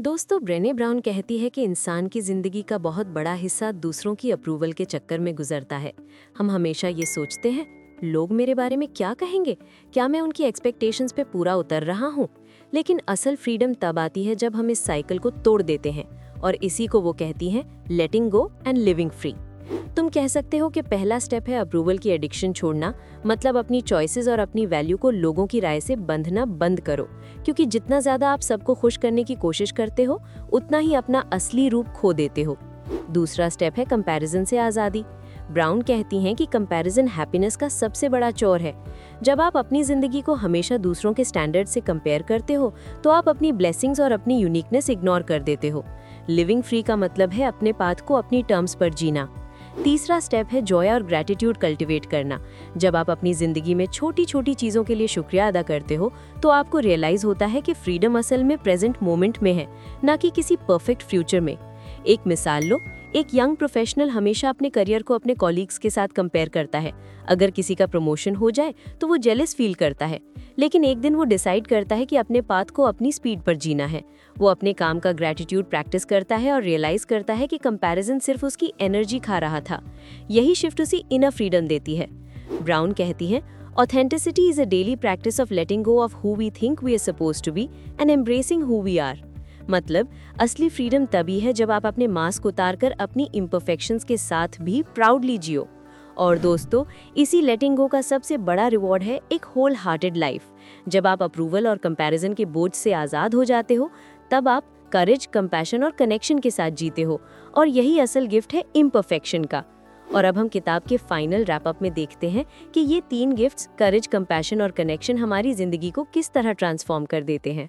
दोस्तों, Brené brown कहती है कि इंसान की ज़िंदगी का बहुत बड़ा हिस्सा दूसरों की अप्रूवल के चक्कर में गुजरता है। हम हमेशा ये सोचते हैं, लोग मेरे बारे में क्या कहेंगे? क्या मैं उनकी एक्सपेक्टेशंस पे पूरा उतर रहा हूँ? लेकिन असल फ्रीडम तब आती है जब हम इस साइकिल को तोड़ देते हैं और इसी को वो कहती हैं letting go and living free तुम कह सकते हो कि पहला स्टेप है अप्रूवल की एडिक्शन छोड़ना। मतलब अपनी चॉइसेस और अपनी वैल्यू को लोगों की राय से बंधना बंद करो। क्योंकि जितना ज़्यादा आप सबको खुश करने की कोशिश करते हो, उतना ही अपना असली रूप खो देते हो। दूसरा स्टेप है कंपैरिजन से आज़ादी। ब्राउन कहती हैं कि कंपैरिजन हैप्पीनेस का सबसे बड़ा चोर है। जब आप अपनी ज़िंदगी को हमेशा दूसरों के स्टैंडर्ड से कंपेयर करते हो तो आप अपनी ब्लेसिंग्स और अपनी यूनिकनेस इग्नोर कर देते हो। लिविंग फ्री का मतलब है अपने पाथ को अपनी टर्म्स पर जीना। तीसरा स्टेप है जॉय और ग्रेटिट्यूड कल्टिवेट करना। जब आप अपनी ज़िंदगी में छोटी छोटी चीज़ों के लिए शुक्रिया अदा करते हो तो आपको रियलाइज़ होता है कि फ्रीडम असल में प्रेजेंट मोमेंट में है, ना कि किसी परफेक्ट फ्यूचर में। एक मिसाल लो एक यंग प्रोफेशनल हमेशा अपने करियर को अपने कॉलीग्स के साथ कंपेयर करता है। अगर किसी का प्रमोशन हो जाए तो वो जेलस फील करता है। लेकिन एक दिन वो डिसाइड करता है कि अपने पाथ को अपनी स्पीड पर जीना है। वो अपने काम का ग्रेटिट्यूड प्रैक्टिस करता है और रियलाइज़ करता है कि कंपैरिजन सिर्फ़ उसकी एनर्जी खा रहा था। यही शिफ्ट उसी इनर फ्रीडम देती है। ब्राउन कहती है authenticity is a daily practice of letting go of who we think we are suppose to be and embracing who we are मतलब असली फ्रीडम तभी है जब आप अपने मास्क उतारकर अपनी इम्परफेक्शंस के साथ भी प्राउडली जियो। और दोस्तों, इसी लेटिंग गो का सबसे बड़ा रिवॉर्ड है एक होल हार्टेड लाइफ जब आप अप्रूवल और कंपैरिजन के बोझ से आज़ाद हो जाते हो, तब आप करेज कंपैशन और कनेक्शन के साथ जीते हो। और यही असल गिफ्ट है इम्परफेक्शन का। और अब हम किताब के फाइनल रैपअप में देखते हैं कि ये तीन गिफ्ट्स करेज कंपैशन और कनेक्शन हमारी ज़िंदगी को किस तरह ट्रांसफॉर्म कर देते हैं।